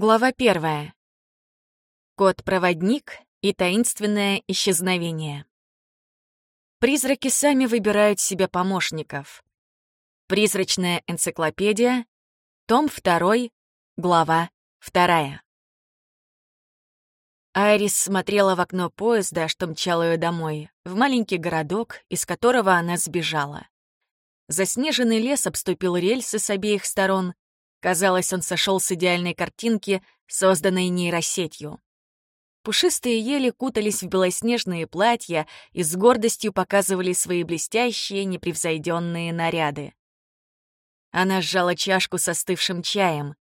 Глава первая. Кот-проводник и таинственное исчезновение. Призраки сами выбирают себе помощников. Призрачная энциклопедия, том 2, глава 2. Айрис смотрела в окно поезда, что мчал ее домой, в маленький городок, из которого она сбежала. Заснеженный лес обступил рельсы с обеих сторон, Казалось, он сошел с идеальной картинки, созданной нейросетью. Пушистые ели кутались в белоснежные платья и с гордостью показывали свои блестящие, непревзойденные наряды. Она сжала чашку с остывшим чаем.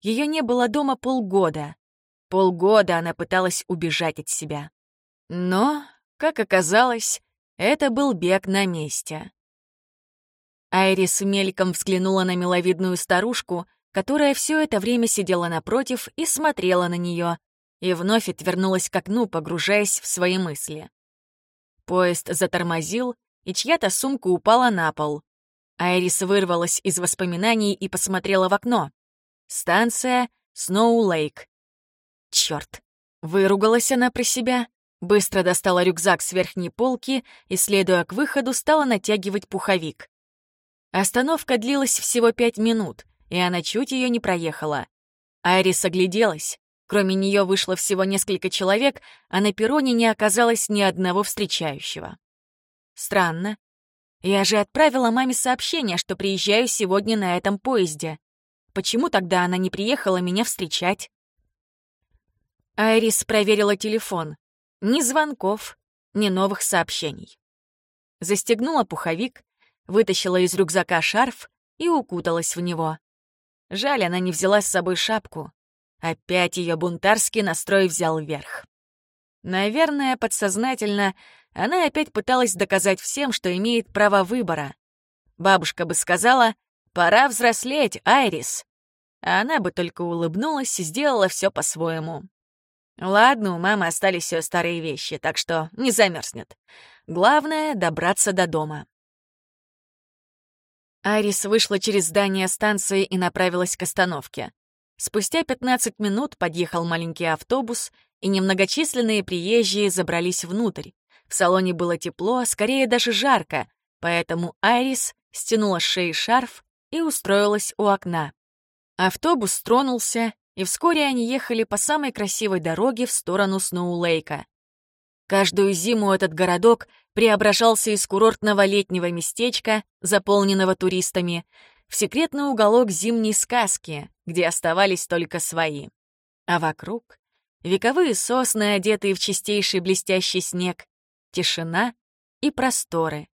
Ее не было дома полгода. Полгода она пыталась убежать от себя. Но, как оказалось, это был бег на месте. Айрис мельком взглянула на миловидную старушку, которая все это время сидела напротив и смотрела на нее, и вновь отвернулась к окну, погружаясь в свои мысли. Поезд затормозил, и чья-то сумка упала на пол. Айрис вырвалась из воспоминаний и посмотрела в окно. Станция Сноу-Лейк. Чёрт! Выругалась она про себя, быстро достала рюкзак с верхней полки и, следуя к выходу, стала натягивать пуховик. Остановка длилась всего пять минут, и она чуть ее не проехала. Айрис огляделась. Кроме нее вышло всего несколько человек, а на перроне не оказалось ни одного встречающего. Странно. Я же отправила маме сообщение, что приезжаю сегодня на этом поезде. Почему тогда она не приехала меня встречать? Айрис проверила телефон. Ни звонков, ни новых сообщений. Застегнула пуховик, вытащила из рюкзака шарф и укуталась в него. Жаль, она не взяла с собой шапку. Опять ее бунтарский настрой взял вверх. Наверное, подсознательно она опять пыталась доказать всем, что имеет право выбора. Бабушка бы сказала «Пора взрослеть, Айрис». А она бы только улыбнулась и сделала все по-своему. Ладно, у мамы остались все старые вещи, так что не замерзнет. Главное — добраться до дома. Арис вышла через здание станции и направилась к остановке. Спустя 15 минут подъехал маленький автобус, и немногочисленные приезжие забрались внутрь. В салоне было тепло, а скорее даже жарко, поэтому Айрис стянула с шеи шарф и устроилась у окна. Автобус тронулся, и вскоре они ехали по самой красивой дороге в сторону Сноулейка. Каждую зиму этот городок преображался из курортного летнего местечка, заполненного туристами, в секретный уголок зимней сказки, где оставались только свои. А вокруг — вековые сосны, одетые в чистейший блестящий снег, тишина и просторы.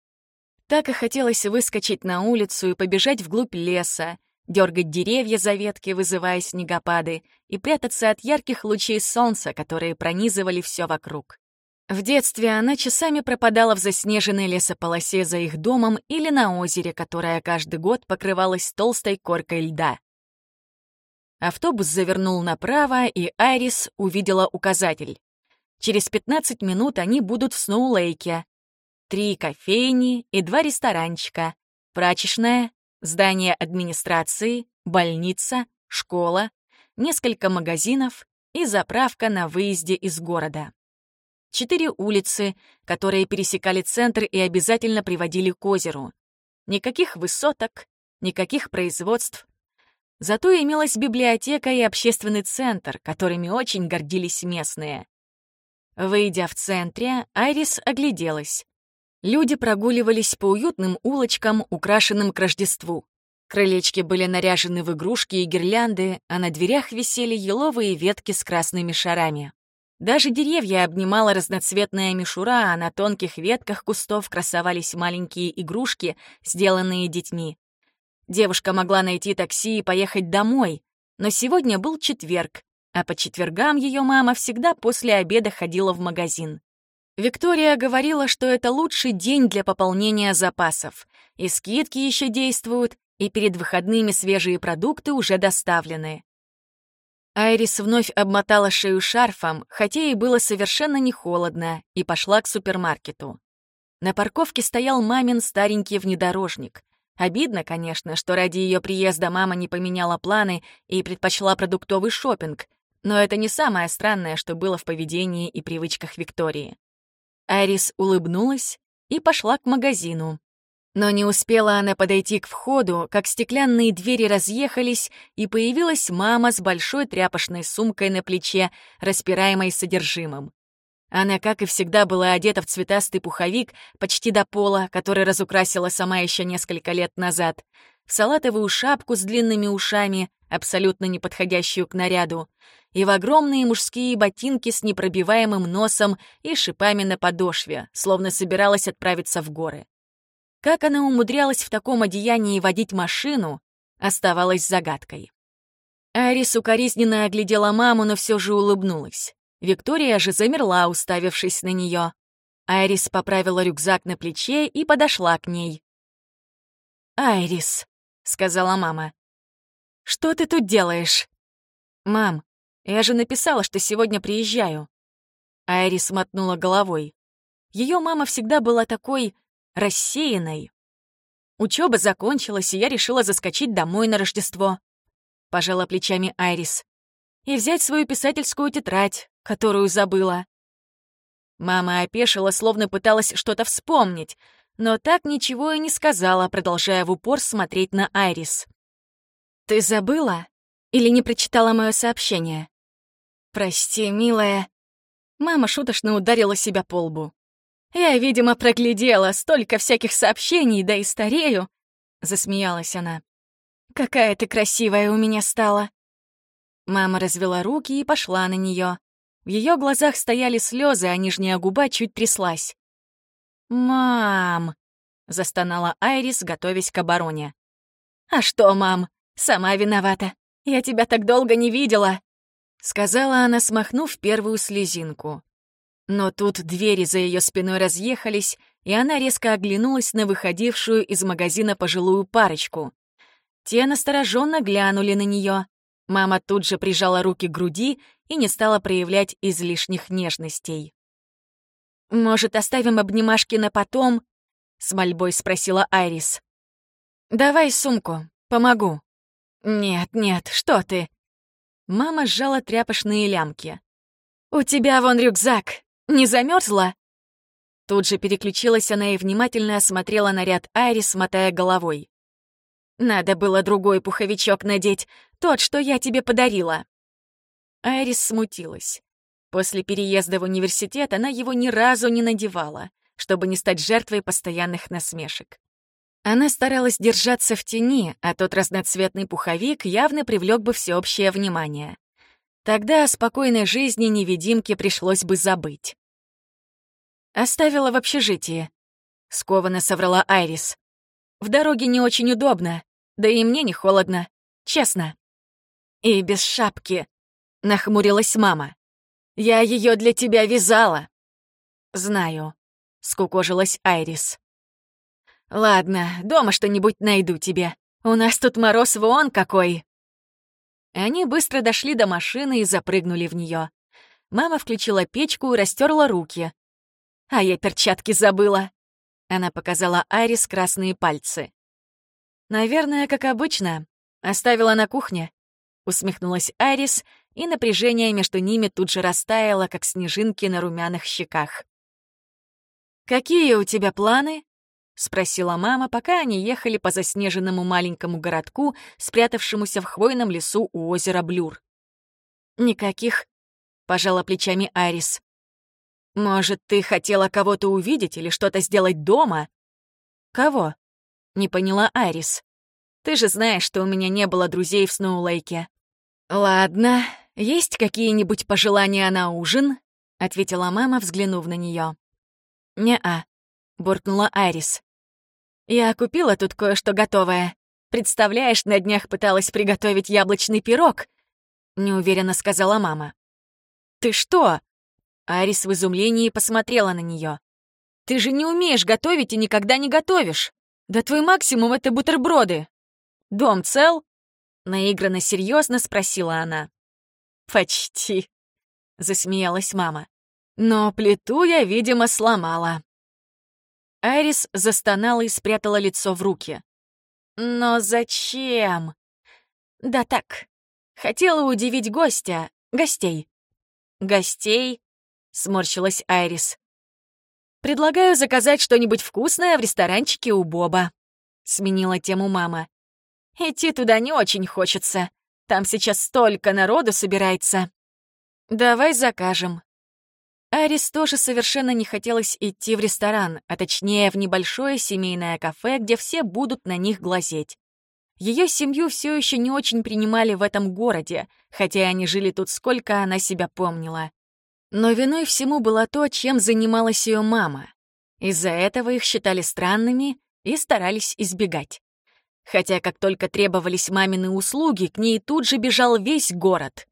Так и хотелось выскочить на улицу и побежать вглубь леса, дергать деревья за ветки, вызывая снегопады, и прятаться от ярких лучей солнца, которые пронизывали все вокруг. В детстве она часами пропадала в заснеженной лесополосе за их домом или на озере, которое каждый год покрывалось толстой коркой льда. Автобус завернул направо, и Айрис увидела указатель. Через 15 минут они будут в Сноулейке. Три кофейни и два ресторанчика, прачечная, здание администрации, больница, школа, несколько магазинов и заправка на выезде из города четыре улицы, которые пересекали центр и обязательно приводили к озеру. Никаких высоток, никаких производств. Зато имелась библиотека и общественный центр, которыми очень гордились местные. Выйдя в центре, Айрис огляделась. Люди прогуливались по уютным улочкам, украшенным к Рождеству. Крылечки были наряжены в игрушки и гирлянды, а на дверях висели еловые ветки с красными шарами. Даже деревья обнимала разноцветная мишура, а на тонких ветках кустов красовались маленькие игрушки, сделанные детьми. Девушка могла найти такси и поехать домой, но сегодня был четверг, а по четвергам ее мама всегда после обеда ходила в магазин. Виктория говорила, что это лучший день для пополнения запасов, и скидки еще действуют, и перед выходными свежие продукты уже доставлены. Айрис вновь обмотала шею шарфом, хотя ей было совершенно не холодно, и пошла к супермаркету. На парковке стоял мамин старенький внедорожник, Обидно, конечно, что ради ее приезда мама не поменяла планы и предпочла продуктовый шопинг, но это не самое странное, что было в поведении и привычках Виктории. Айрис улыбнулась и пошла к магазину. Но не успела она подойти к входу, как стеклянные двери разъехались, и появилась мама с большой тряпочной сумкой на плече, распираемой содержимым. Она, как и всегда, была одета в цветастый пуховик почти до пола, который разукрасила сама еще несколько лет назад, в салатовую шапку с длинными ушами, абсолютно не подходящую к наряду, и в огромные мужские ботинки с непробиваемым носом и шипами на подошве, словно собиралась отправиться в горы. Как она умудрялась в таком одеянии водить машину, оставалось загадкой. Арис укоризненно оглядела маму, но все же улыбнулась. Виктория же замерла, уставившись на нее. Айрис поправила рюкзак на плече и подошла к ней. «Айрис», — сказала мама, — «что ты тут делаешь?» «Мам, я же написала, что сегодня приезжаю». Айрис мотнула головой. Ее мама всегда была такой рассеянной. Учеба закончилась, и я решила заскочить домой на Рождество. Пожала плечами Айрис. И взять свою писательскую тетрадь, которую забыла. Мама опешила, словно пыталась что-то вспомнить, но так ничего и не сказала, продолжая в упор смотреть на Айрис. «Ты забыла? Или не прочитала мое сообщение?» «Прости, милая». Мама шуточно ударила себя по лбу. Я, видимо, проглядела столько всяких сообщений, да и старею. Засмеялась она. Какая ты красивая у меня стала. Мама развела руки и пошла на нее. В ее глазах стояли слезы, а нижняя губа чуть тряслась. «Мам!» — застонала Айрис, готовясь к обороне. «А что, мам? Сама виновата. Я тебя так долго не видела!» — сказала она, смахнув первую слезинку. Но тут двери за ее спиной разъехались, и она резко оглянулась на выходившую из магазина пожилую парочку. Те настороженно глянули на нее. Мама тут же прижала руки к груди и не стала проявлять излишних нежностей. «Может, оставим обнимашки на потом?» — с мольбой спросила Айрис. «Давай сумку, помогу». «Нет, нет, что ты?» Мама сжала тряпочные лямки. «У тебя вон рюкзак, не замерзла? Тут же переключилась она и внимательно осмотрела наряд Айрис, мотая головой. «Надо было другой пуховичок надеть, тот, что я тебе подарила». Айрис смутилась. После переезда в университет она его ни разу не надевала, чтобы не стать жертвой постоянных насмешек. Она старалась держаться в тени, а тот разноцветный пуховик явно привлек бы всеобщее внимание. Тогда о спокойной жизни невидимке пришлось бы забыть. «Оставила в общежитии», — скованно соврала Айрис. «В дороге не очень удобно, да и мне не холодно, честно». «И без шапки», — нахмурилась мама. «Я ее для тебя вязала». «Знаю», — скукожилась Айрис. «Ладно, дома что-нибудь найду тебе. У нас тут мороз вон какой». Они быстро дошли до машины и запрыгнули в нее. Мама включила печку и растерла руки. А я перчатки забыла. Она показала Айрис красные пальцы. Наверное, как обычно. Оставила на кухне. Усмехнулась Айрис, и напряжение между ними тут же растаяло, как снежинки на румяных щеках. «Какие у тебя планы?» — спросила мама, пока они ехали по заснеженному маленькому городку, спрятавшемуся в хвойном лесу у озера Блюр. «Никаких», — пожала плечами Айрис. «Может, ты хотела кого-то увидеть или что-то сделать дома?» «Кого?» — не поняла Арис. «Ты же знаешь, что у меня не было друзей в Сноулейке». «Ладно, есть какие-нибудь пожелания на ужин?» — ответила мама, взглянув на нее. «Не-а», — буркнула Арис. «Я купила тут кое-что готовое. Представляешь, на днях пыталась приготовить яблочный пирог», — неуверенно сказала мама. «Ты что?» Арис в изумлении посмотрела на нее. «Ты же не умеешь готовить и никогда не готовишь. Да твой максимум — это бутерброды. Дом цел?» Наигранно серьезно спросила она. «Почти», — засмеялась мама. «Но плиту я, видимо, сломала». Айрис застонала и спрятала лицо в руки. Но зачем? Да так, хотела удивить гостя, гостей. Гостей? Сморщилась Айрис. Предлагаю заказать что-нибудь вкусное в ресторанчике у Боба. Сменила тему мама. Идти туда не очень хочется. Там сейчас столько народу собирается. Давай закажем. Арис тоже совершенно не хотелось идти в ресторан, а точнее в небольшое семейное кафе, где все будут на них глазеть. Ее семью все еще не очень принимали в этом городе, хотя они жили тут сколько она себя помнила. Но виной всему было то, чем занималась ее мама. Из-за этого их считали странными и старались избегать. Хотя как только требовались мамины услуги, к ней тут же бежал весь город.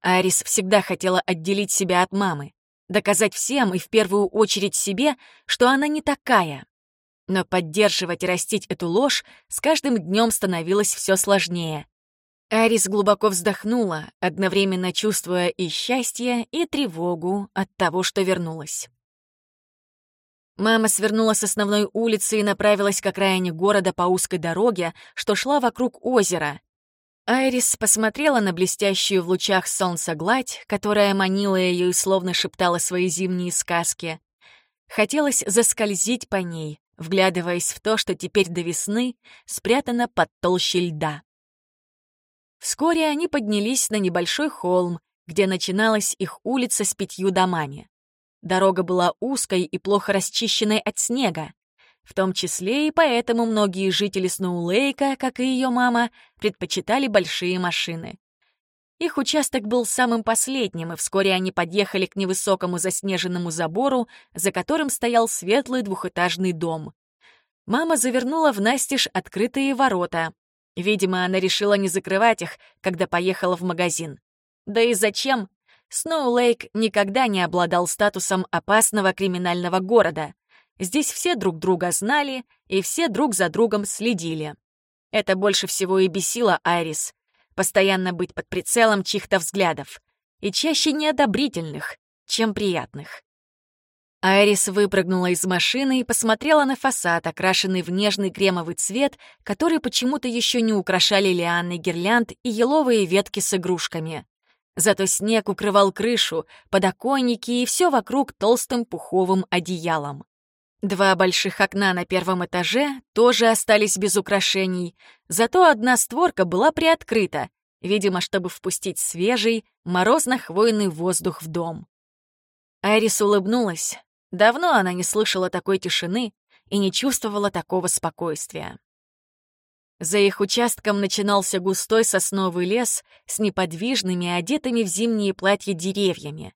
Арис всегда хотела отделить себя от мамы, доказать всем и в первую очередь себе, что она не такая. Но поддерживать и растить эту ложь с каждым днем становилось все сложнее. Арис глубоко вздохнула, одновременно чувствуя и счастье, и тревогу от того, что вернулась. Мама свернула с основной улицы и направилась к окраине города по узкой дороге, что шла вокруг озера, Айрис посмотрела на блестящую в лучах солнца гладь, которая манила ее и словно шептала свои зимние сказки. Хотелось заскользить по ней, вглядываясь в то, что теперь до весны спрятано под толщей льда. Вскоре они поднялись на небольшой холм, где начиналась их улица с пятью домами. Дорога была узкой и плохо расчищенной от снега. В том числе и поэтому многие жители Сноулейка, как и ее мама, предпочитали большие машины. Их участок был самым последним, и вскоре они подъехали к невысокому заснеженному забору, за которым стоял светлый двухэтажный дом. Мама завернула в настежь открытые ворота. Видимо, она решила не закрывать их, когда поехала в магазин. Да и зачем? Сноулейк никогда не обладал статусом опасного криминального города. Здесь все друг друга знали, и все друг за другом следили. Это больше всего и бесило Айрис. Постоянно быть под прицелом чьих-то взглядов. И чаще неодобрительных, чем приятных. Айрис выпрыгнула из машины и посмотрела на фасад, окрашенный в нежный кремовый цвет, который почему-то еще не украшали лианный гирлянд и еловые ветки с игрушками. Зато снег укрывал крышу, подоконники и все вокруг толстым пуховым одеялом. Два больших окна на первом этаже тоже остались без украшений, зато одна створка была приоткрыта, видимо, чтобы впустить свежий, морозно-хвойный воздух в дом. Айрис улыбнулась. Давно она не слышала такой тишины и не чувствовала такого спокойствия. За их участком начинался густой сосновый лес с неподвижными, одетыми в зимние платья деревьями.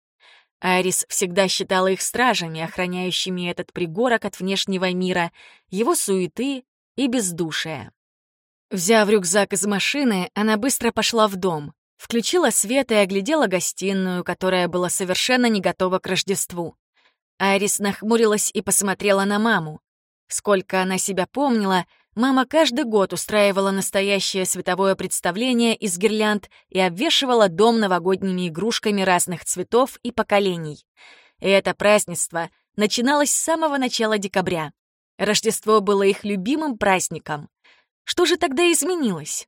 Арис всегда считала их стражами, охраняющими этот пригорок от внешнего мира, его суеты и бездушия. Взяв рюкзак из машины, она быстро пошла в дом, включила свет и оглядела гостиную, которая была совершенно не готова к Рождеству. Арис нахмурилась и посмотрела на маму. Сколько она себя помнила, Мама каждый год устраивала настоящее световое представление из гирлянд и обвешивала дом новогодними игрушками разных цветов и поколений. И это празднество начиналось с самого начала декабря. Рождество было их любимым праздником. Что же тогда изменилось?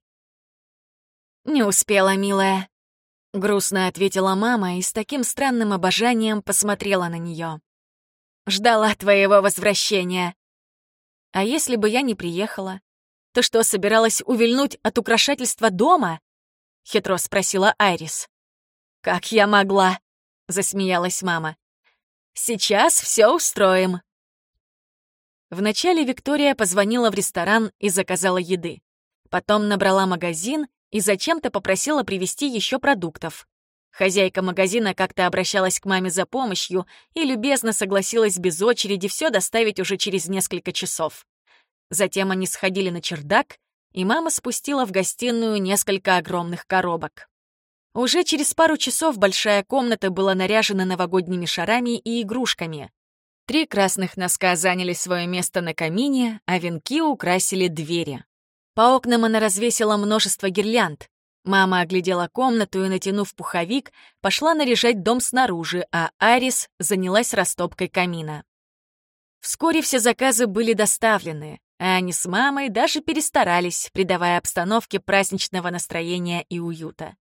«Не успела, милая», — грустно ответила мама и с таким странным обожанием посмотрела на нее. «Ждала твоего возвращения. А если бы я не приехала? То что, собиралась увильнуть от украшательства дома? Хитро спросила Айрис. Как я могла? Засмеялась мама. Сейчас все устроим. Вначале Виктория позвонила в ресторан и заказала еды. Потом набрала магазин и зачем-то попросила привезти еще продуктов. Хозяйка магазина как-то обращалась к маме за помощью и любезно согласилась без очереди все доставить уже через несколько часов. Затем они сходили на чердак, и мама спустила в гостиную несколько огромных коробок. Уже через пару часов большая комната была наряжена новогодними шарами и игрушками. Три красных носка заняли свое место на камине, а венки украсили двери. По окнам она развесила множество гирлянд, Мама оглядела комнату и, натянув пуховик, пошла наряжать дом снаружи, а Арис занялась растопкой камина. Вскоре все заказы были доставлены. а они с мамой даже перестарались, придавая обстановке праздничного настроения и уюта.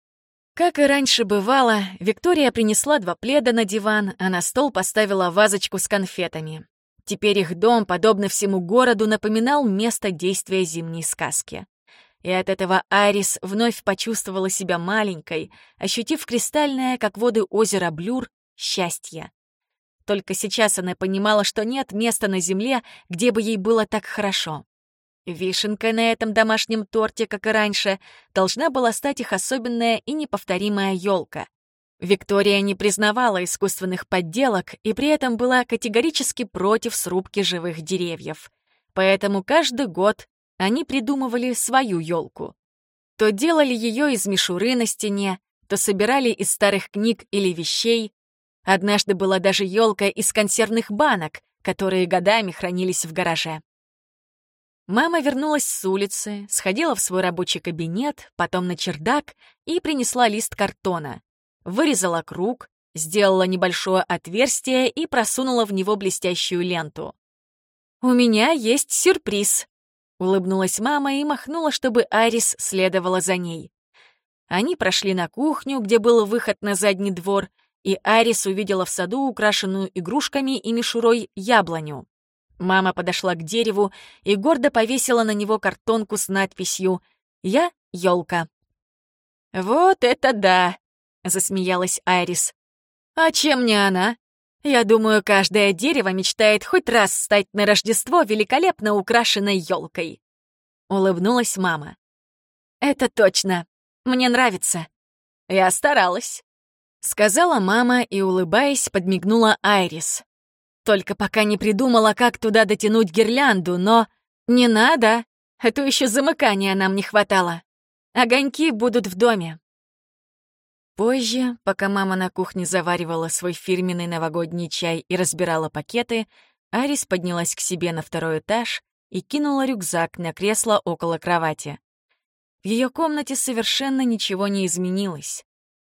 Как и раньше бывало, Виктория принесла два пледа на диван, а на стол поставила вазочку с конфетами. Теперь их дом, подобно всему городу, напоминал место действия зимней сказки. И от этого Айрис вновь почувствовала себя маленькой, ощутив кристальное, как воды озера Блюр, счастье. Только сейчас она понимала, что нет места на земле, где бы ей было так хорошо. Вишенкой на этом домашнем торте, как и раньше, должна была стать их особенная и неповторимая елка. Виктория не признавала искусственных подделок и при этом была категорически против срубки живых деревьев. Поэтому каждый год они придумывали свою елку. То делали ее из мишуры на стене, то собирали из старых книг или вещей. Однажды была даже елка из консервных банок, которые годами хранились в гараже. Мама вернулась с улицы, сходила в свой рабочий кабинет, потом на чердак и принесла лист картона. Вырезала круг, сделала небольшое отверстие и просунула в него блестящую ленту. «У меня есть сюрприз», — улыбнулась мама и махнула, чтобы Арис следовала за ней. Они прошли на кухню, где был выход на задний двор, и Арис увидела в саду украшенную игрушками и мишурой яблоню. Мама подошла к дереву и гордо повесила на него картонку с надписью «Я — елка». «Вот это да!» — засмеялась Айрис. «А чем не она? Я думаю, каждое дерево мечтает хоть раз стать на Рождество великолепно украшенной елкой. Улыбнулась мама. «Это точно. Мне нравится. Я старалась», — сказала мама и, улыбаясь, подмигнула Айрис. Только пока не придумала, как туда дотянуть гирлянду, но... Не надо, а то еще замыкания нам не хватало. Огоньки будут в доме. Позже, пока мама на кухне заваривала свой фирменный новогодний чай и разбирала пакеты, Арис поднялась к себе на второй этаж и кинула рюкзак на кресло около кровати. В ее комнате совершенно ничего не изменилось.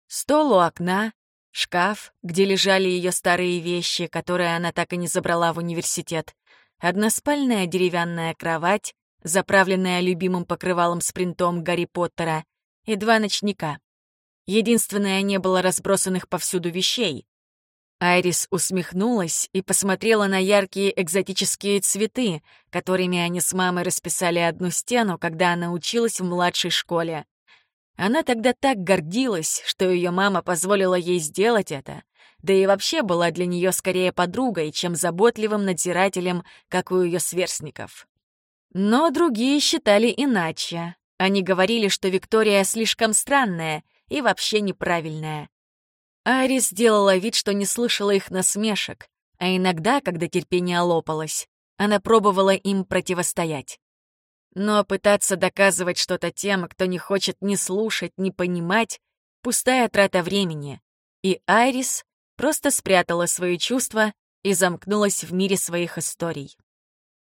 Стол у окна, шкаф, где лежали ее старые вещи, которые она так и не забрала в университет, односпальная деревянная кровать, заправленная любимым покрывалом с принтом Гарри Поттера, и два ночника. Единственное, не было разбросанных повсюду вещей. Айрис усмехнулась и посмотрела на яркие экзотические цветы, которыми они с мамой расписали одну стену, когда она училась в младшей школе. Она тогда так гордилась, что ее мама позволила ей сделать это, да и вообще была для нее скорее подругой, чем заботливым надзирателем, как у ее сверстников. Но другие считали иначе. Они говорили, что Виктория слишком странная и вообще неправильная. Арис сделала вид, что не слышала их насмешек, а иногда, когда терпение лопалось, она пробовала им противостоять. Но пытаться доказывать что-то тем, кто не хочет ни слушать, ни понимать, пустая трата времени. И Айрис просто спрятала свои чувства и замкнулась в мире своих историй.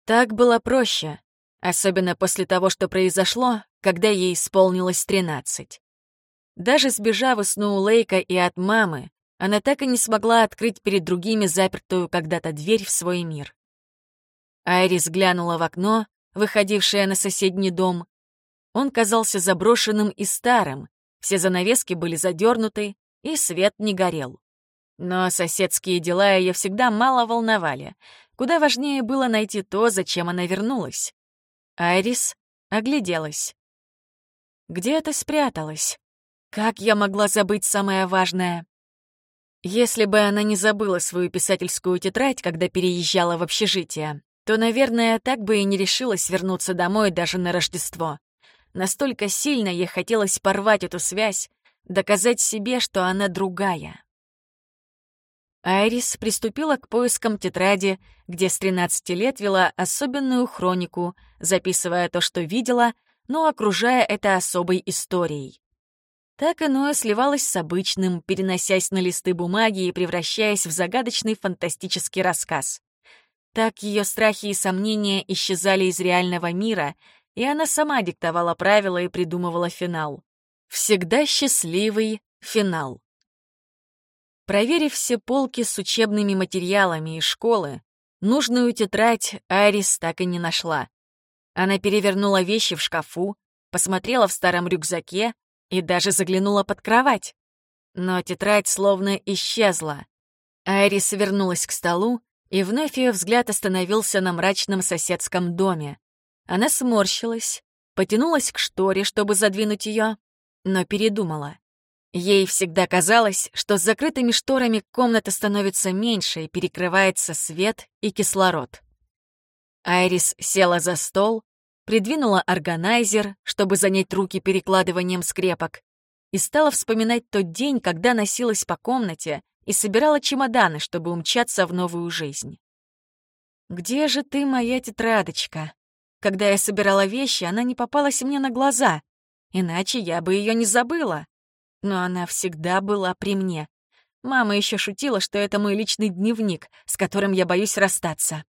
Так было проще, особенно после того, что произошло, когда ей исполнилось 13. Даже сбежав из Сноулейка и от мамы, она так и не смогла открыть перед другими запертую когда-то дверь в свой мир. Айрис глянула в окно выходившая на соседний дом. Он казался заброшенным и старым, все занавески были задернуты, и свет не горел. Но соседские дела ее всегда мало волновали. Куда важнее было найти то, зачем она вернулась. Айрис огляделась. Где ты спряталась? Как я могла забыть самое важное? Если бы она не забыла свою писательскую тетрадь, когда переезжала в общежитие, то, наверное, так бы и не решилась вернуться домой даже на Рождество. Настолько сильно ей хотелось порвать эту связь, доказать себе, что она другая. Айрис приступила к поискам тетради, где с 13 лет вела особенную хронику, записывая то, что видела, но окружая это особой историей. Так иное сливалось с обычным, переносясь на листы бумаги и превращаясь в загадочный фантастический рассказ. Так ее страхи и сомнения исчезали из реального мира, и она сама диктовала правила и придумывала финал. Всегда счастливый финал. Проверив все полки с учебными материалами из школы, нужную тетрадь Арис так и не нашла. Она перевернула вещи в шкафу, посмотрела в старом рюкзаке и даже заглянула под кровать. Но тетрадь словно исчезла. Айрис вернулась к столу, и вновь ее взгляд остановился на мрачном соседском доме. Она сморщилась, потянулась к шторе, чтобы задвинуть ее, но передумала. Ей всегда казалось, что с закрытыми шторами комната становится меньше и перекрывается свет и кислород. Айрис села за стол, придвинула органайзер, чтобы занять руки перекладыванием скрепок, и стала вспоминать тот день, когда носилась по комнате и собирала чемоданы, чтобы умчаться в новую жизнь. «Где же ты, моя тетрадочка?» Когда я собирала вещи, она не попалась мне на глаза, иначе я бы ее не забыла. Но она всегда была при мне. Мама еще шутила, что это мой личный дневник, с которым я боюсь расстаться.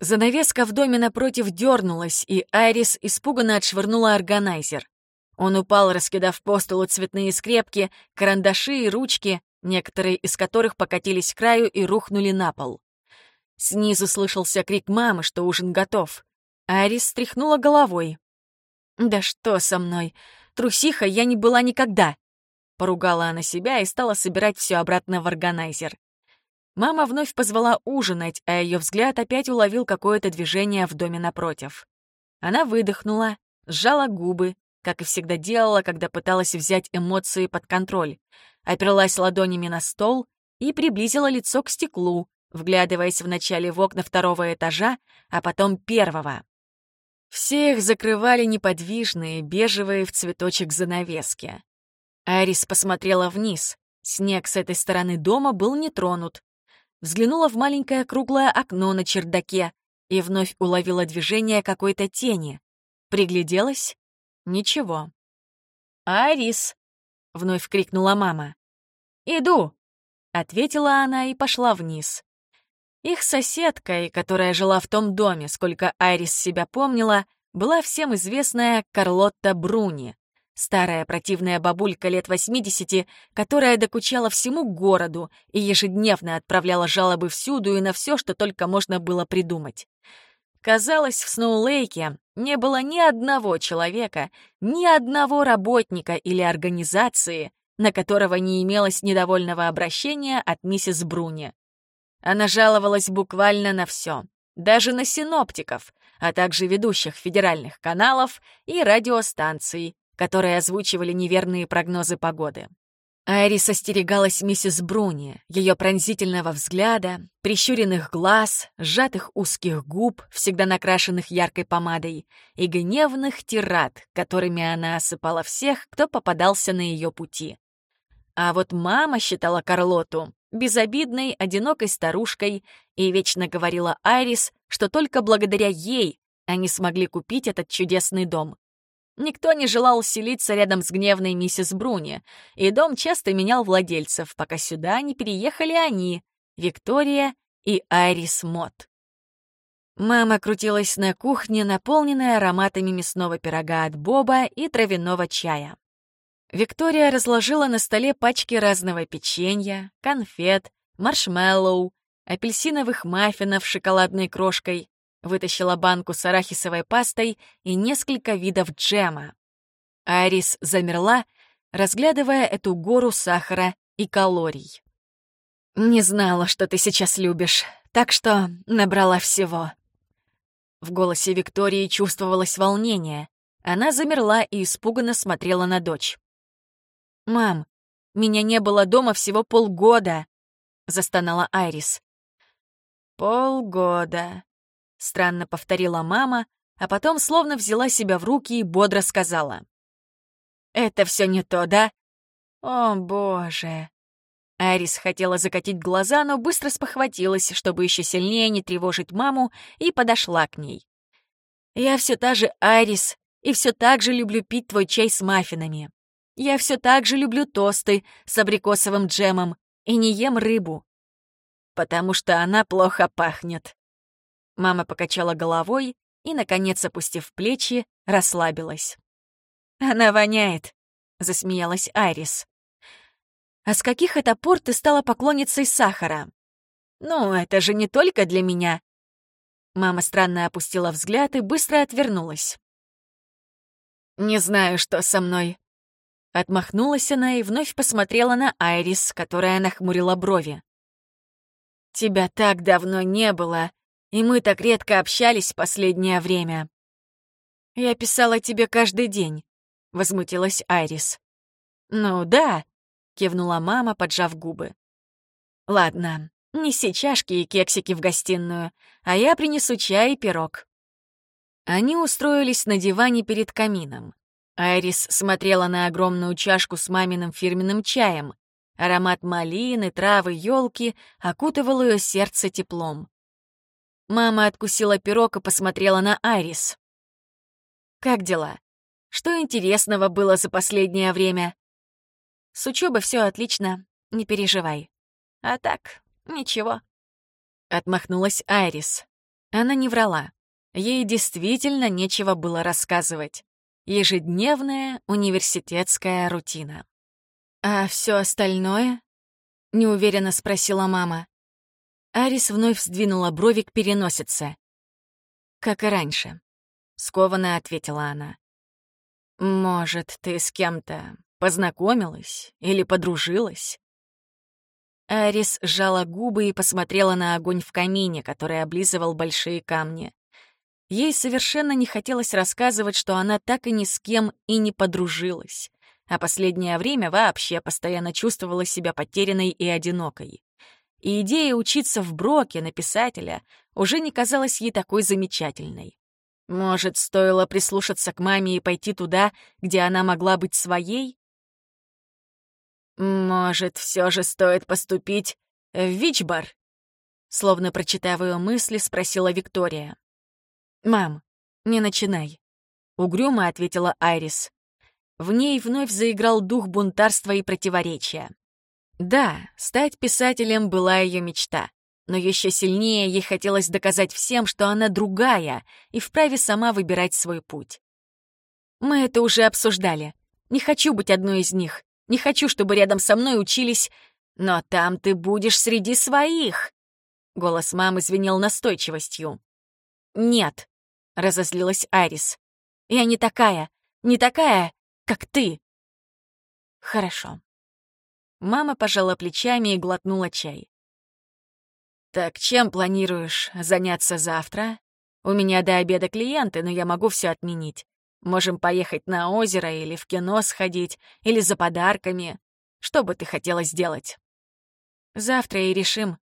Занавеска в доме напротив дернулась, и Айрис испуганно отшвырнула органайзер. Он упал, раскидав по столу цветные скрепки, карандаши и ручки, некоторые из которых покатились к краю и рухнули на пол. Снизу слышался крик мамы, что ужин готов. Айрис стряхнула головой. «Да что со мной? Трусиха я не была никогда!» Поругала она себя и стала собирать все обратно в органайзер. Мама вновь позвала ужинать, а ее взгляд опять уловил какое-то движение в доме напротив. Она выдохнула, сжала губы, как и всегда делала, когда пыталась взять эмоции под контроль, оперлась ладонями на стол и приблизила лицо к стеклу, вглядываясь вначале в окна второго этажа, а потом первого. Все их закрывали неподвижные, бежевые в цветочек занавески. Арис посмотрела вниз. Снег с этой стороны дома был не тронут. Взглянула в маленькое круглое окно на чердаке и вновь уловила движение какой-то тени. Пригляделась Ничего. «Арис!» — вновь крикнула мама. «Иду!» — ответила она и пошла вниз. Их соседкой, которая жила в том доме, сколько Айрис себя помнила, была всем известная Карлотта Бруни, старая противная бабулька лет 80, которая докучала всему городу и ежедневно отправляла жалобы всюду и на все, что только можно было придумать. Казалось, в Сноулейке не было ни одного человека, ни одного работника или организации, на которого не имелось недовольного обращения от миссис Бруни. Она жаловалась буквально на все, даже на синоптиков, а также ведущих федеральных каналов и радиостанций, которые озвучивали неверные прогнозы погоды. Айрис остерегалась миссис Бруни, ее пронзительного взгляда, прищуренных глаз, сжатых узких губ, всегда накрашенных яркой помадой, и гневных тират, которыми она осыпала всех, кто попадался на ее пути. А вот мама считала Карлоту безобидной, одинокой старушкой и вечно говорила Айрис, что только благодаря ей они смогли купить этот чудесный дом. Никто не желал селиться рядом с гневной миссис Бруни, и дом часто менял владельцев, пока сюда не переехали они, Виктория и Айрис Мот. Мама крутилась на кухне, наполненная ароматами мясного пирога от Боба и травяного чая. Виктория разложила на столе пачки разного печенья, конфет, маршмеллоу, апельсиновых маффинов с шоколадной крошкой, вытащила банку с арахисовой пастой и несколько видов джема. Арис замерла, разглядывая эту гору сахара и калорий. «Не знала, что ты сейчас любишь, так что набрала всего». В голосе Виктории чувствовалось волнение. Она замерла и испуганно смотрела на дочь. «Мам, меня не было дома всего полгода», — застонала Айрис. «Полгода», Странно повторила мама, а потом словно взяла себя в руки и бодро сказала. «Это все не то, да? О, боже!» Арис хотела закатить глаза, но быстро спохватилась, чтобы еще сильнее не тревожить маму, и подошла к ней. «Я все та же Арис, и все так же люблю пить твой чай с маффинами. Я все так же люблю тосты с абрикосовым джемом и не ем рыбу, потому что она плохо пахнет», Мама покачала головой и, наконец, опустив плечи, расслабилась. «Она воняет», — засмеялась Айрис. «А с каких это пор ты стала поклонницей сахара?» «Ну, это же не только для меня». Мама странно опустила взгляд и быстро отвернулась. «Не знаю, что со мной». Отмахнулась она и вновь посмотрела на Айрис, которая нахмурила брови. «Тебя так давно не было, и мы так редко общались в последнее время». «Я писала тебе каждый день», — возмутилась Айрис. «Ну да», — кивнула мама, поджав губы. «Ладно, неси чашки и кексики в гостиную, а я принесу чай и пирог». Они устроились на диване перед камином. Айрис смотрела на огромную чашку с маминым фирменным чаем. Аромат малины, травы, елки окутывал ее сердце теплом. Мама откусила пирог и посмотрела на Айрис. «Как дела? Что интересного было за последнее время?» «С учебой все отлично, не переживай. А так, ничего». Отмахнулась Айрис. Она не врала. Ей действительно нечего было рассказывать. Ежедневная университетская рутина. «А все остальное?» — неуверенно спросила мама. Арис вновь сдвинула брови к переносице. «Как и раньше», — скованно ответила она. «Может, ты с кем-то познакомилась или подружилась?» Арис сжала губы и посмотрела на огонь в камине, который облизывал большие камни. Ей совершенно не хотелось рассказывать, что она так и ни с кем и не подружилась, а последнее время вообще постоянно чувствовала себя потерянной и одинокой. И идея учиться в Броке на писателя уже не казалась ей такой замечательной. Может, стоило прислушаться к маме и пойти туда, где она могла быть своей? Может, все же стоит поступить в Вичбар? Словно прочитав ее мысли, спросила Виктория. «Мам, не начинай», — угрюмо ответила Айрис. В ней вновь заиграл дух бунтарства и противоречия. Да, стать писателем была ее мечта, но еще сильнее ей хотелось доказать всем, что она другая и вправе сама выбирать свой путь. Мы это уже обсуждали. Не хочу быть одной из них. Не хочу, чтобы рядом со мной учились... Но там ты будешь среди своих. Голос мамы звенел настойчивостью. Нет, — разозлилась Арис. «Я не такая, не такая, как ты!» «Хорошо». Мама пожала плечами и глотнула чай. «Так чем планируешь заняться завтра? У меня до обеда клиенты, но я могу все отменить. Можем поехать на озеро или в кино сходить, или за подарками. Что бы ты хотела сделать?» «Завтра и решим»,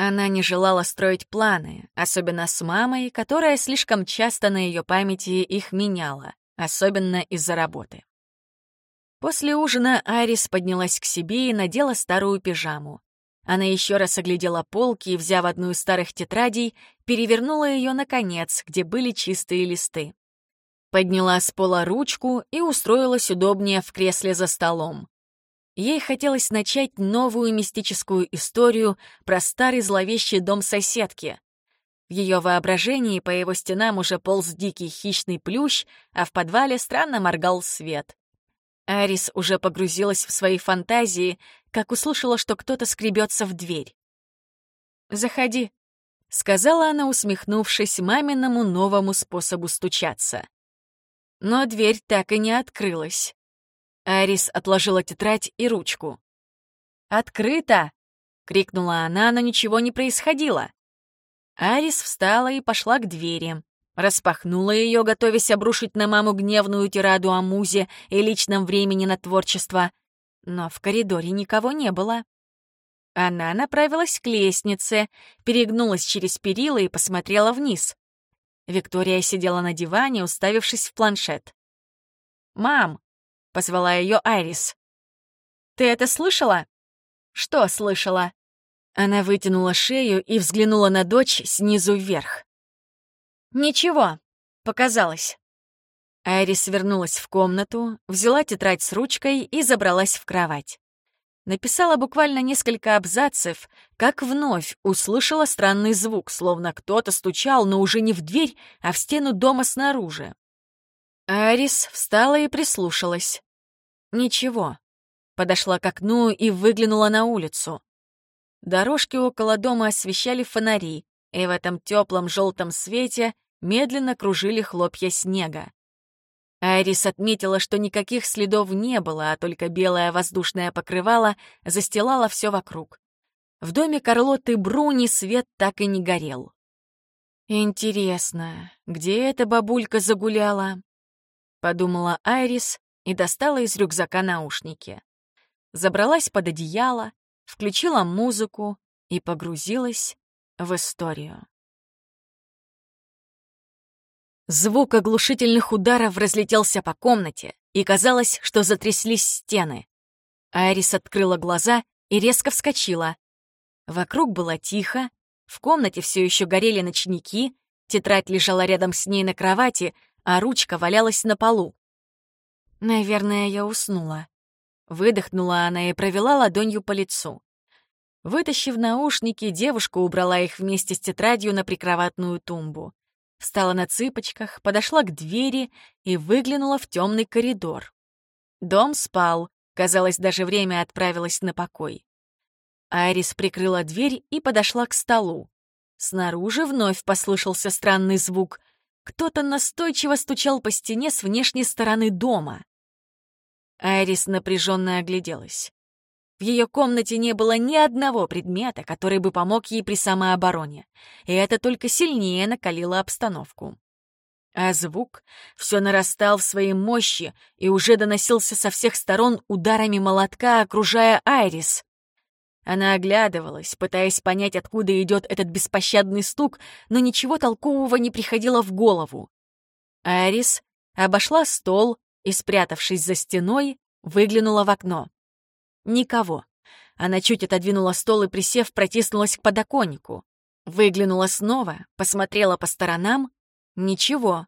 она не желала строить планы, особенно с мамой, которая слишком часто на ее памяти их меняла, особенно из-за работы. После ужина Арис поднялась к себе и надела старую пижаму. Она еще раз оглядела полки и, взяв одну из старых тетрадей, перевернула ее на конец, где были чистые листы. Подняла с пола ручку и устроилась удобнее в кресле за столом. Ей хотелось начать новую мистическую историю про старый зловещий дом соседки. В ее воображении по его стенам уже полз дикий хищный плющ, а в подвале странно моргал свет. Арис уже погрузилась в свои фантазии, как услышала, что кто-то скребется в дверь. «Заходи», — сказала она, усмехнувшись маминому новому способу стучаться. Но дверь так и не открылась. Арис отложила тетрадь и ручку. «Открыто!» — крикнула она, но ничего не происходило. Арис встала и пошла к двери. Распахнула ее, готовясь обрушить на маму гневную тираду о музе и личном времени на творчество. Но в коридоре никого не было. Она направилась к лестнице, перегнулась через перила и посмотрела вниз. Виктория сидела на диване, уставившись в планшет. «Мам, — позвала ее Айрис. «Ты это слышала?» «Что слышала?» Она вытянула шею и взглянула на дочь снизу вверх. «Ничего, показалось». Айрис вернулась в комнату, взяла тетрадь с ручкой и забралась в кровать. Написала буквально несколько абзацев, как вновь услышала странный звук, словно кто-то стучал, но уже не в дверь, а в стену дома снаружи. Арис встала и прислушалась. Ничего. Подошла к окну и выглянула на улицу. Дорожки около дома освещали фонари, и в этом теплом желтом свете медленно кружили хлопья снега. Айрис отметила, что никаких следов не было, а только белое воздушное покрывало застилало все вокруг. В доме Карлоты Бруни свет так и не горел. «Интересно, где эта бабулька загуляла?» — подумала Айрис и достала из рюкзака наушники. Забралась под одеяло, включила музыку и погрузилась в историю. Звук оглушительных ударов разлетелся по комнате, и казалось, что затряслись стены. Айрис открыла глаза и резко вскочила. Вокруг было тихо, в комнате все еще горели ночники, тетрадь лежала рядом с ней на кровати, а ручка валялась на полу. Наверное, я уснула. Выдохнула она и провела ладонью по лицу. Вытащив наушники, девушка убрала их вместе с тетрадью на прикроватную тумбу. Встала на цыпочках, подошла к двери и выглянула в темный коридор. Дом спал, казалось, даже время отправилось на покой. Айрис прикрыла дверь и подошла к столу. Снаружи вновь послышался странный звук. Кто-то настойчиво стучал по стене с внешней стороны дома. Айрис напряженно огляделась. В ее комнате не было ни одного предмета, который бы помог ей при самообороне, и это только сильнее накалило обстановку. А звук все нарастал в своей мощи и уже доносился со всех сторон ударами молотка, окружая Айрис. Она оглядывалась, пытаясь понять, откуда идет этот беспощадный стук, но ничего толкового не приходило в голову. Айрис обошла стол и, спрятавшись за стеной, выглянула в окно. Никого. Она чуть отодвинула стол и, присев, протиснулась к подоконнику. Выглянула снова, посмотрела по сторонам. Ничего.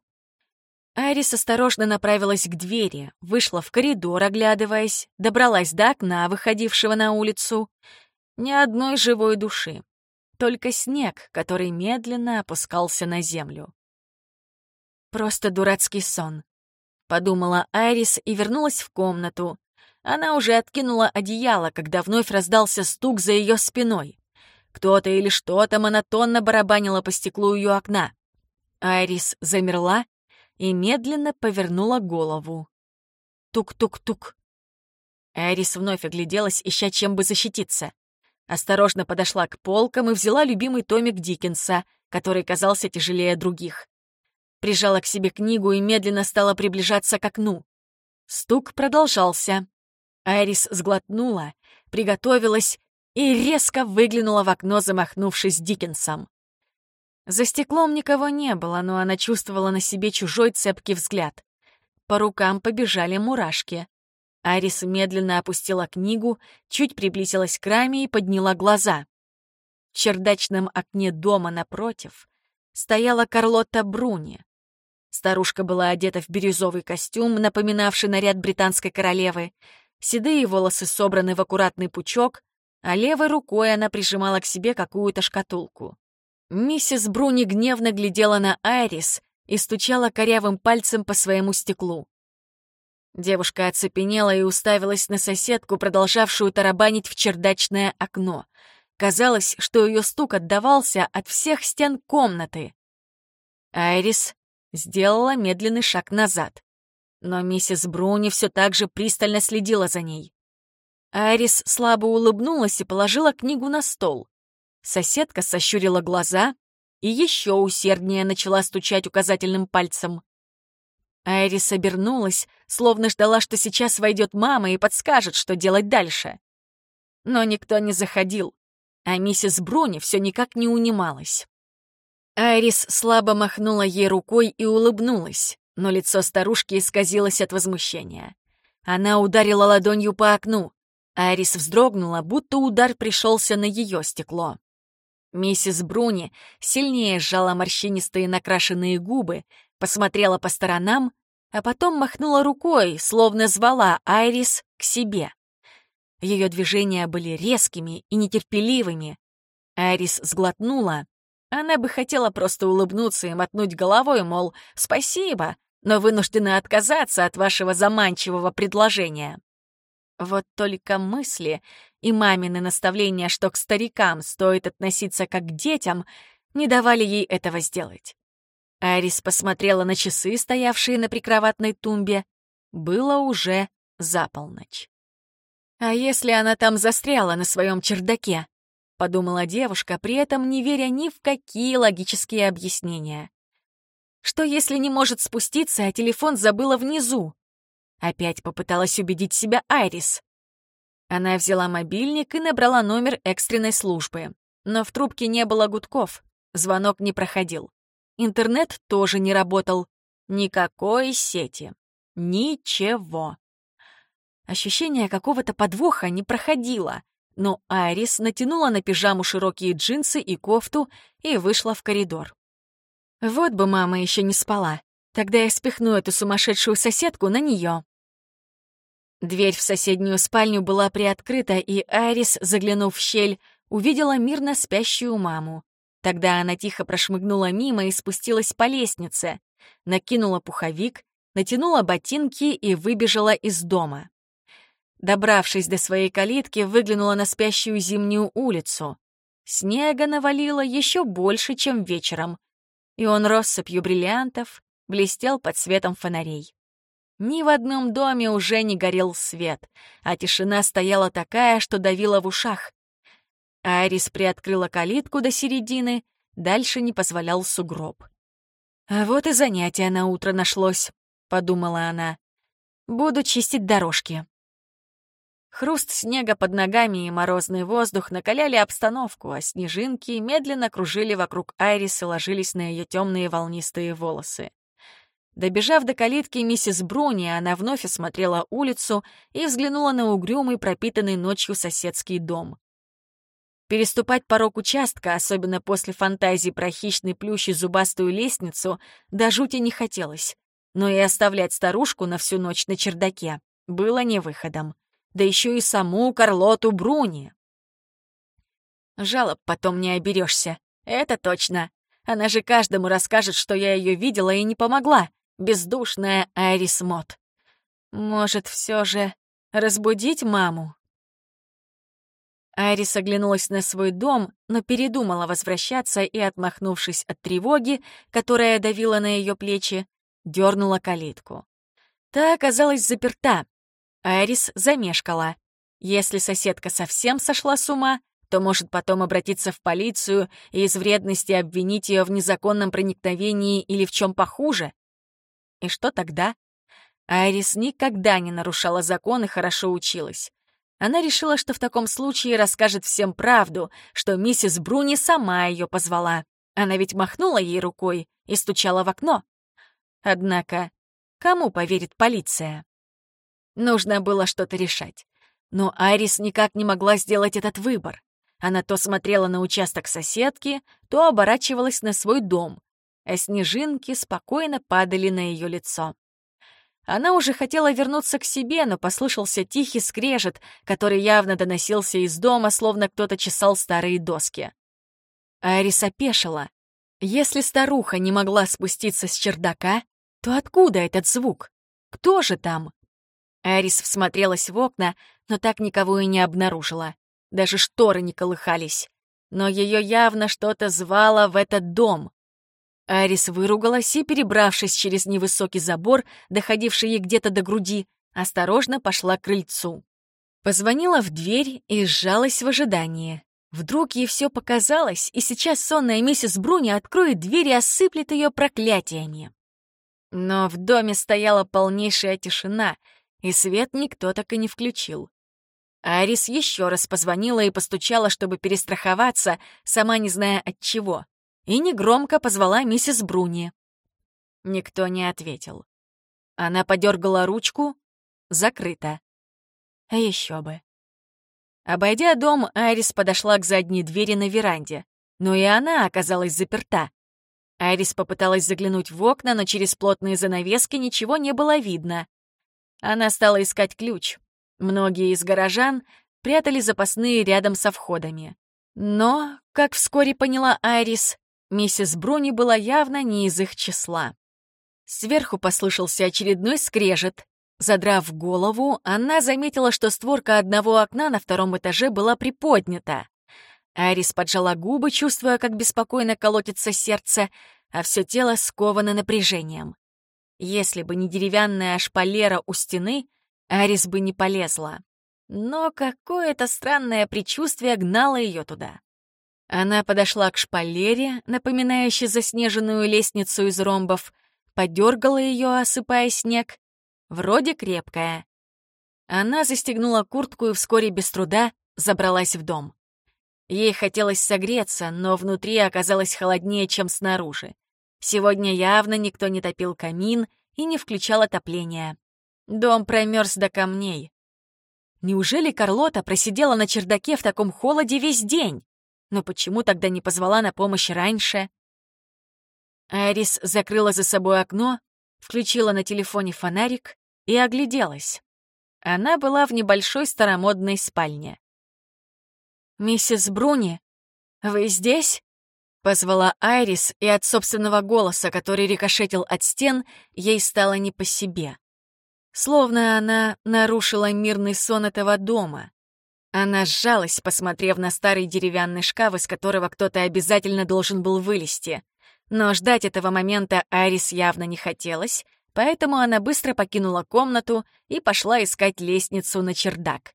Айрис осторожно направилась к двери, вышла в коридор, оглядываясь, добралась до окна, выходившего на улицу. Ни одной живой души. Только снег, который медленно опускался на землю. «Просто дурацкий сон», — подумала Айрис и вернулась в комнату, она уже откинула одеяло, когда вновь раздался стук за ее спиной. Кто-то или что-то монотонно барабанило по стеклу ее окна. Айрис замерла и медленно повернула голову. Тук-тук-тук. Айрис вновь огляделась, ища чем бы защититься. Осторожно подошла к полкам и взяла любимый томик Диккенса, который казался тяжелее других. Прижала к себе книгу и медленно стала приближаться к окну. Стук продолжался. Айрис сглотнула, приготовилась и резко выглянула в окно, замахнувшись Диккенсом. За стеклом никого не было, но она чувствовала на себе чужой цепкий взгляд. По рукам побежали мурашки. Айрис медленно опустила книгу, чуть приблизилась к раме и подняла глаза. В чердачном окне дома напротив стояла Карлотта Бруни. Старушка была одета в бирюзовый костюм, напоминавший наряд британской королевы, Седые волосы собраны в аккуратный пучок, а левой рукой она прижимала к себе какую-то шкатулку. Миссис Бруни гневно глядела на Айрис и стучала корявым пальцем по своему стеклу. Девушка оцепенела и уставилась на соседку, продолжавшую тарабанить в чердачное окно. Казалось, что ее стук отдавался от всех стен комнаты. Айрис сделала медленный шаг назад. Но миссис Бруни все так же пристально следила за ней. Айрис слабо улыбнулась и положила книгу на стол. Соседка сощурила глаза и еще усерднее начала стучать указательным пальцем. Айрис обернулась, словно ждала, что сейчас войдет мама и подскажет, что делать дальше. Но никто не заходил, а миссис Бруни все никак не унималась. Айрис слабо махнула ей рукой и улыбнулась но лицо старушки исказилось от возмущения. Она ударила ладонью по окну. Арис вздрогнула, будто удар пришелся на ее стекло. Миссис Бруни сильнее сжала морщинистые накрашенные губы, посмотрела по сторонам, а потом махнула рукой, словно звала Айрис к себе. Ее движения были резкими и нетерпеливыми. Айрис сглотнула. Она бы хотела просто улыбнуться и мотнуть головой, мол, «Спасибо, но вынуждены отказаться от вашего заманчивого предложения. Вот только мысли и мамины наставления, что к старикам стоит относиться как к детям, не давали ей этого сделать. Арис посмотрела на часы, стоявшие на прикроватной тумбе. Было уже за полночь. «А если она там застряла на своем чердаке?» — подумала девушка, при этом не веря ни в какие логические объяснения. «Что если не может спуститься, а телефон забыла внизу?» Опять попыталась убедить себя Айрис. Она взяла мобильник и набрала номер экстренной службы. Но в трубке не было гудков, звонок не проходил. Интернет тоже не работал. Никакой сети. Ничего. Ощущение какого-то подвоха не проходило, но Айрис натянула на пижаму широкие джинсы и кофту и вышла в коридор. Вот бы мама еще не спала. Тогда я спихну эту сумасшедшую соседку на нее. Дверь в соседнюю спальню была приоткрыта, и Айрис, заглянув в щель, увидела мирно спящую маму. Тогда она тихо прошмыгнула мимо и спустилась по лестнице, накинула пуховик, натянула ботинки и выбежала из дома. Добравшись до своей калитки, выглянула на спящую зимнюю улицу. Снега навалило еще больше, чем вечером, и он россыпью бриллиантов блестел под светом фонарей. Ни в одном доме уже не горел свет, а тишина стояла такая, что давила в ушах. Айрис приоткрыла калитку до середины, дальше не позволял сугроб. «А вот и занятие на утро нашлось», — подумала она. «Буду чистить дорожки». Хруст снега под ногами и морозный воздух накаляли обстановку, а снежинки медленно кружили вокруг Айрис и ложились на ее темные волнистые волосы. Добежав до калитки миссис Бруни, она вновь осмотрела улицу и взглянула на угрюмый, пропитанный ночью соседский дом. Переступать порог участка, особенно после фантазии про хищный плющ и зубастую лестницу, до жути не хотелось. Но и оставлять старушку на всю ночь на чердаке было не выходом. Да еще и саму Карлоту Бруни. Жалоб потом не оберешься, это точно. Она же каждому расскажет, что я ее видела и не помогла. Бездушная Айрис Мот. Может, все же разбудить маму? Айрис оглянулась на свой дом, но передумала возвращаться и, отмахнувшись от тревоги, которая давила на ее плечи, дернула калитку. Та оказалась заперта. Айрис замешкала. Если соседка совсем сошла с ума, то может потом обратиться в полицию и из вредности обвинить ее в незаконном проникновении или в чем похуже. И что тогда? Айрис никогда не нарушала закон и хорошо училась. Она решила, что в таком случае расскажет всем правду, что миссис Бруни сама ее позвала. Она ведь махнула ей рукой и стучала в окно. Однако, кому поверит полиция? Нужно было что-то решать. Но Айрис никак не могла сделать этот выбор. Она то смотрела на участок соседки, то оборачивалась на свой дом, а снежинки спокойно падали на ее лицо. Она уже хотела вернуться к себе, но послышался тихий скрежет, который явно доносился из дома, словно кто-то чесал старые доски. Айрис опешила. Если старуха не могла спуститься с чердака, то откуда этот звук? Кто же там? Айрис всмотрелась в окна, но так никого и не обнаружила. Даже шторы не колыхались. Но ее явно что-то звало в этот дом. Арис выругалась и, перебравшись через невысокий забор, доходивший ей где-то до груди, осторожно пошла к крыльцу. Позвонила в дверь и сжалась в ожидании. Вдруг ей все показалось, и сейчас сонная миссис Бруни откроет дверь и осыплет ее проклятиями. Но в доме стояла полнейшая тишина, и свет никто так и не включил. Арис еще раз позвонила и постучала, чтобы перестраховаться, сама не зная от чего и негромко позвала миссис Бруни. Никто не ответил. Она подергала ручку. Закрыто. А еще бы. Обойдя дом, Айрис подошла к задней двери на веранде, но и она оказалась заперта. Айрис попыталась заглянуть в окна, но через плотные занавески ничего не было видно. Она стала искать ключ. Многие из горожан прятали запасные рядом со входами. Но, как вскоре поняла Айрис, Миссис Бруни была явно не из их числа. Сверху послышался очередной скрежет. Задрав голову, она заметила, что створка одного окна на втором этаже была приподнята. Арис поджала губы, чувствуя, как беспокойно колотится сердце, а все тело сковано напряжением. Если бы не деревянная шпалера у стены, Арис бы не полезла. Но какое-то странное предчувствие гнало ее туда. Она подошла к шпалере, напоминающей заснеженную лестницу из ромбов, подергала ее, осыпая снег. Вроде крепкая. Она застегнула куртку и вскоре без труда забралась в дом. Ей хотелось согреться, но внутри оказалось холоднее, чем снаружи. Сегодня явно никто не топил камин и не включал отопление. Дом промерз до камней. Неужели Карлота просидела на чердаке в таком холоде весь день? Но почему тогда не позвала на помощь раньше? Арис закрыла за собой окно, включила на телефоне фонарик и огляделась. Она была в небольшой старомодной спальне. «Миссис Бруни, вы здесь?» Позвала Айрис, и от собственного голоса, который рикошетил от стен, ей стало не по себе. Словно она нарушила мирный сон этого дома. Она сжалась, посмотрев на старый деревянный шкаф, из которого кто-то обязательно должен был вылезти. Но ждать этого момента Айрис явно не хотелось, поэтому она быстро покинула комнату и пошла искать лестницу на чердак.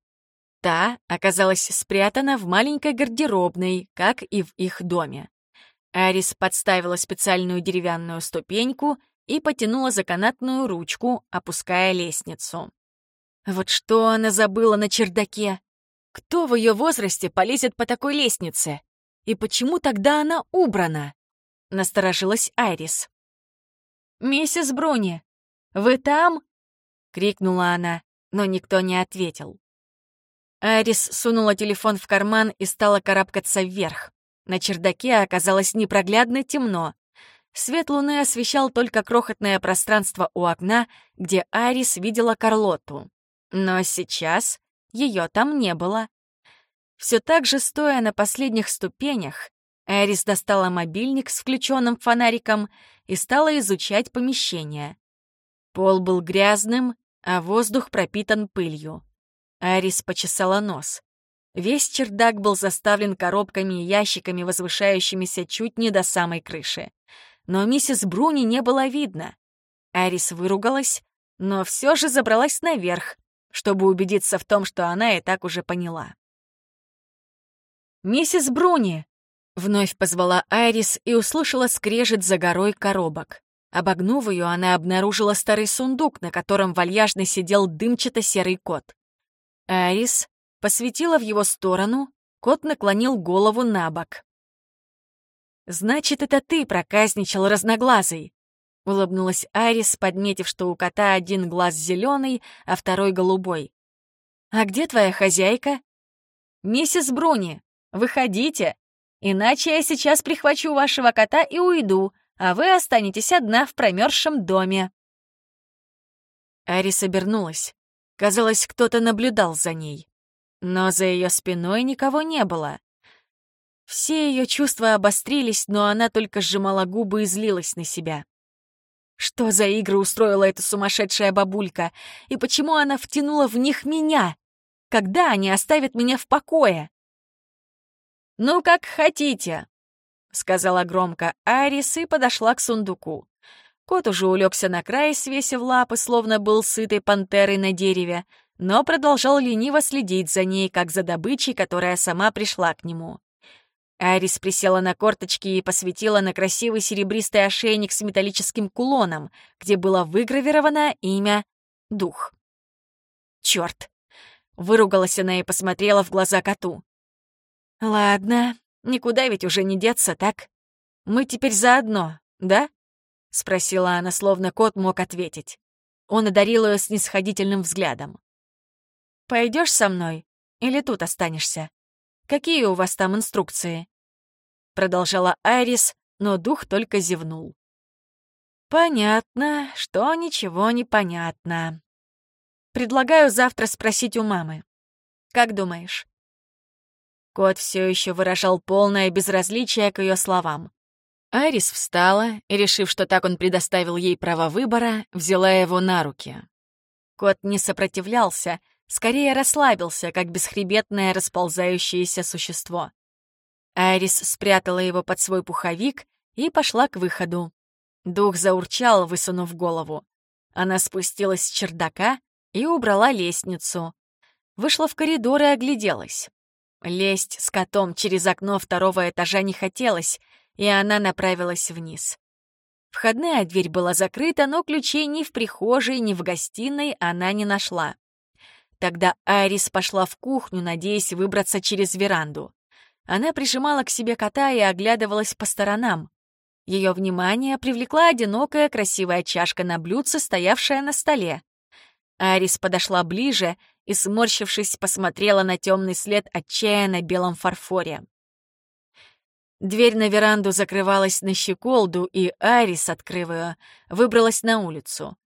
Та оказалась спрятана в маленькой гардеробной, как и в их доме. Арис подставила специальную деревянную ступеньку и потянула за канатную ручку, опуская лестницу. Вот что она забыла на чердаке? Кто в ее возрасте полезет по такой лестнице? И почему тогда она убрана? Насторожилась Айрис. «Миссис Бруни, вы там?» — крикнула она, но никто не ответил. Арис сунула телефон в карман и стала карабкаться вверх. На чердаке оказалось непроглядно темно. Свет луны освещал только крохотное пространство у окна, где Арис видела Карлоту. Но сейчас ее там не было. Все так же, стоя на последних ступенях, Арис достала мобильник с включенным фонариком и стала изучать помещение. Пол был грязным, а воздух пропитан пылью. Арис почесала нос. Весь чердак был заставлен коробками и ящиками, возвышающимися чуть не до самой крыши. Но миссис Бруни не было видно. Арис выругалась, но все же забралась наверх, чтобы убедиться в том, что она и так уже поняла. «Миссис Бруни!» — вновь позвала Айрис и услышала скрежет за горой коробок. Обогнув ее, она обнаружила старый сундук, на котором вальяжно сидел дымчато-серый кот. Арис посветила в его сторону, кот наклонил голову на бок. «Значит, это ты проказничал разноглазый!» — улыбнулась Арис, подметив, что у кота один глаз зеленый, а второй голубой. «А где твоя хозяйка?» «Миссис Бруни, выходите, иначе я сейчас прихвачу вашего кота и уйду, а вы останетесь одна в промерзшем доме». Арис обернулась. Казалось, кто-то наблюдал за ней. Но за ее спиной никого не было. Все ее чувства обострились, но она только сжимала губы и злилась на себя. Что за игры устроила эта сумасшедшая бабулька? И почему она втянула в них меня? Когда они оставят меня в покое? «Ну, как хотите», — сказала громко Арис и подошла к сундуку. Кот уже улегся на край, свесив лапы, словно был сытой пантерой на дереве, но продолжал лениво следить за ней, как за добычей, которая сама пришла к нему. Арис присела на корточки и посветила на красивый серебристый ошейник с металлическим кулоном, где было выгравировано имя «Дух». Черт! Выругалась она и посмотрела в глаза коту. «Ладно, никуда ведь уже не деться, так? Мы теперь заодно, да?» — спросила она, словно кот мог ответить. Он одарил ее снисходительным взглядом. Пойдешь со мной или тут останешься? Какие у вас там инструкции?» Продолжала Айрис, но дух только зевнул. «Понятно, что ничего не понятно. Предлагаю завтра спросить у мамы. Как думаешь?» Кот все еще выражал полное безразличие к ее словам. Айрис встала и, решив, что так он предоставил ей право выбора, взяла его на руки. Кот не сопротивлялся, скорее расслабился, как бесхребетное расползающееся существо. Айрис спрятала его под свой пуховик и пошла к выходу. Дух заурчал, высунув голову. Она спустилась с чердака и убрала лестницу. Вышла в коридор и огляделась. Лезть с котом через окно второго этажа не хотелось, и она направилась вниз. Входная дверь была закрыта, но ключей ни в прихожей, ни в гостиной она не нашла. Тогда Айрис пошла в кухню, надеясь выбраться через веранду. Она прижимала к себе кота и оглядывалась по сторонам. Ее внимание привлекла одинокая красивая чашка на блюдце, стоявшая на столе. Арис подошла ближе и, сморщившись, посмотрела на темный след от чая на белом фарфоре. Дверь на веранду закрывалась на щеколду, и Арис, открыв ее, выбралась на улицу.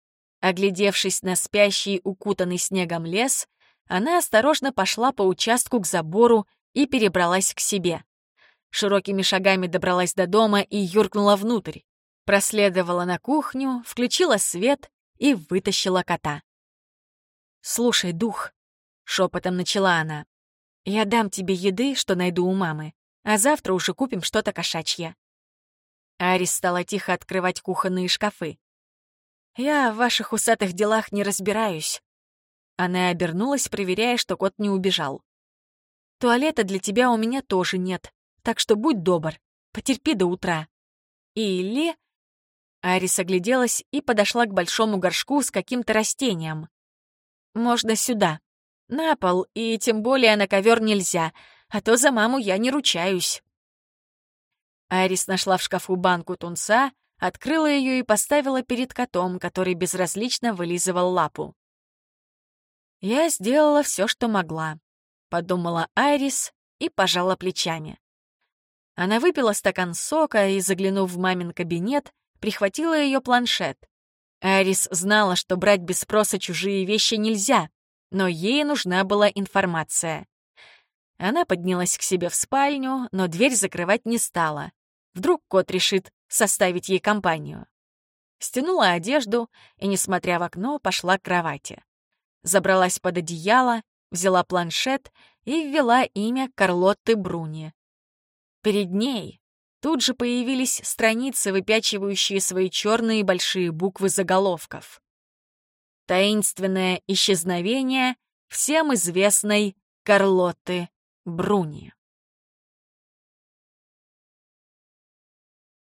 Оглядевшись на спящий, укутанный снегом лес, она осторожно пошла по участку к забору и перебралась к себе. Широкими шагами добралась до дома и юркнула внутрь. Проследовала на кухню, включила свет и вытащила кота. «Слушай, дух», — шепотом начала она, — «я дам тебе еды, что найду у мамы, а завтра уже купим что-то кошачье». Арис стала тихо открывать кухонные шкафы. «Я в ваших усатых делах не разбираюсь». Она обернулась, проверяя, что кот не убежал. «Туалета для тебя у меня тоже нет, так что будь добр, потерпи до утра. Или...» Арис огляделась и подошла к большому горшку с каким-то растением. «Можно сюда. На пол, и тем более на ковер нельзя, а то за маму я не ручаюсь». Арис нашла в шкафу банку тунца, открыла ее и поставила перед котом, который безразлично вылизывал лапу. «Я сделала все, что могла», — подумала Айрис и пожала плечами. Она выпила стакан сока и, заглянув в мамин кабинет, прихватила ее планшет. Арис знала, что брать без спроса чужие вещи нельзя, но ей нужна была информация. Она поднялась к себе в спальню, но дверь закрывать не стала. Вдруг кот решит составить ей компанию. Стянула одежду и, несмотря в окно, пошла к кровати. Забралась под одеяло, взяла планшет и ввела имя Карлотты Бруни. Перед ней тут же появились страницы, выпячивающие свои черные большие буквы заголовков. Таинственное исчезновение всем известной Карлотты Бруни.